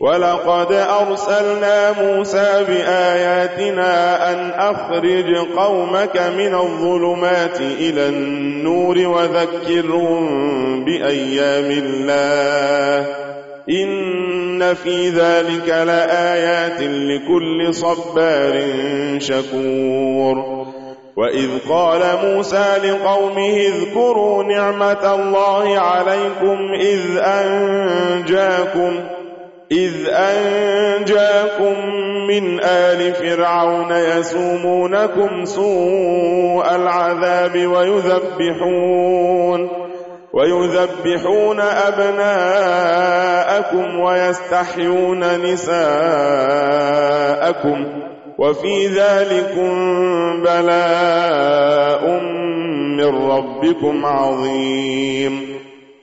وَلَقَدْ أَرْسَلْنَا مُوسَى بِآيَاتِنَا أَنْ أَخْرِجْ قَوْمَكَ مِنَ الظُّلُمَاتِ إِلَى النُّورِ وَذَكِّرْهُمْ بِأَيَّامِ اللَّهِ إِنَّ فِي ذَلِكَ لَآيَاتٍ لِكُلِّ صَبَّارٍ شَكُورٍ وَإِذْ قَالَ مُوسَى لِقَوْمِهِ اذْكُرُوا نِعْمَةَ اللَّهِ عَلَيْكُمْ إِذْ أَنْجَاكُمْ إذ أنجاكم من آل فرعون يسومونكم سوء العذاب ويذبحون ويذبحون أبناءكم ويستحيون نساءكم وفي ذلك بلاء من ربكم عظيم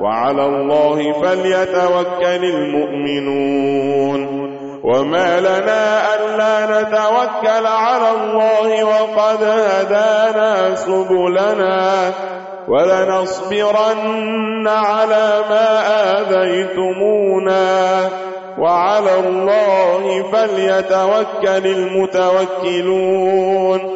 وعلى الله فليتوكل المؤمنون. وما لنا ألا نتوكل على الله وقد هدانا سبلنا ولنصبرن على ما آذيتمونا. وعلى الله فليتوكل المتوكلون.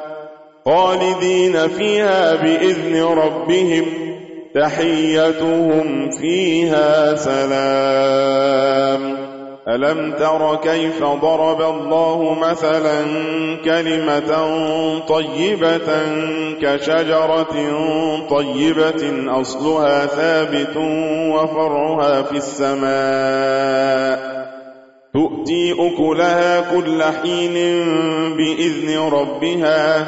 خالدين فيها بإذن ربهم تحيتهم فيها سلام۔ ألم تر كيف ضرب الله مثلا كلمة طيبة كشجرة طيبة أصلها ثابت وفرها في السماء۔ تؤتي أكلها كل حين بإذن ربها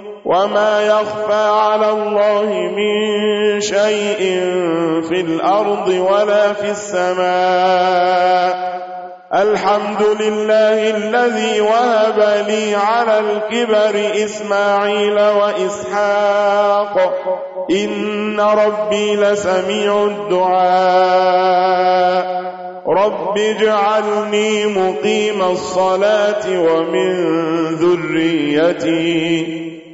وما يخفى على الله من شيء في الأرض ولا في السماء الحمد لله الذي وهب لي على الكبر إسماعيل وإسحاق إن ربي لسميع الدعاء رب اجعلني مقيم الصلاة ومن ذريتي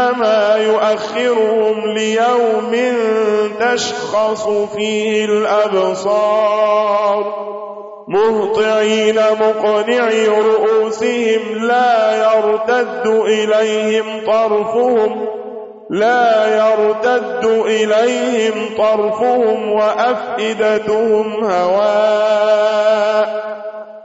إنما يؤخرهم ليوم تشخص فيه الأبصار مهطعين مقنعي رؤوسهم لا يرتد إليهم طرفهم لا يرتد إليهم طرفهم وأفئدتهم هواء